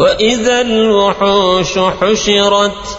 وإذا الوحوش حشرت